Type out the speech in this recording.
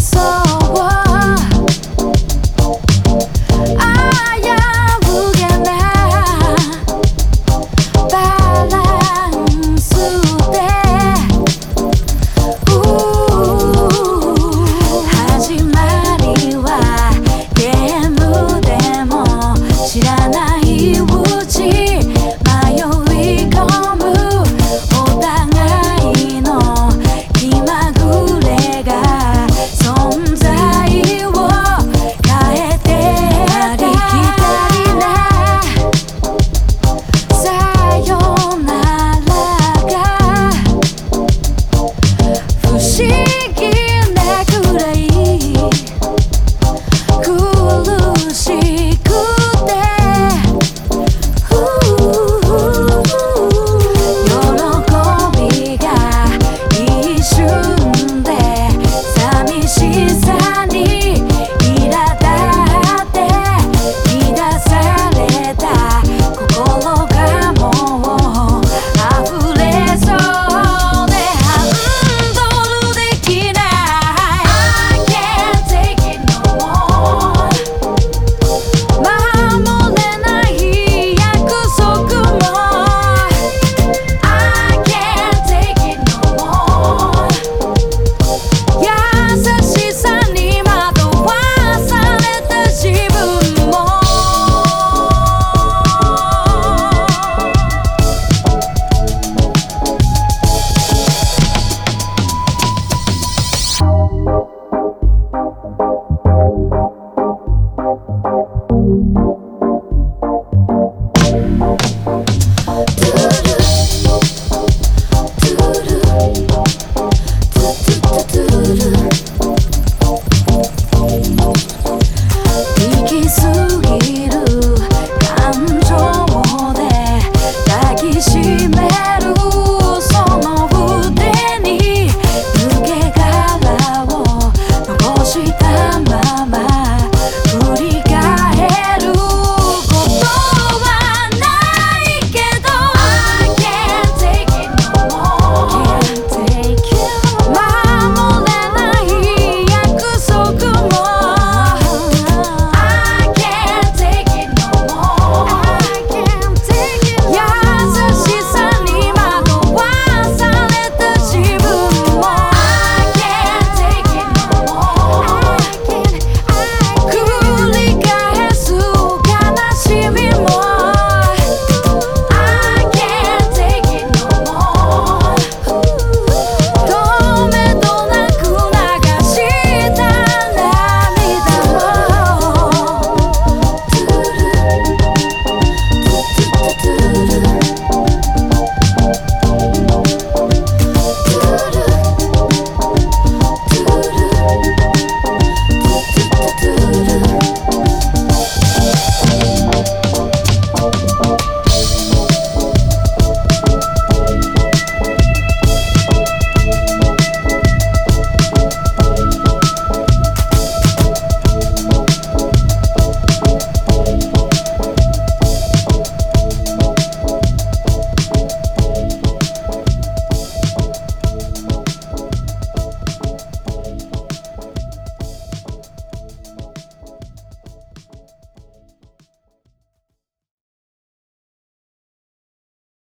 só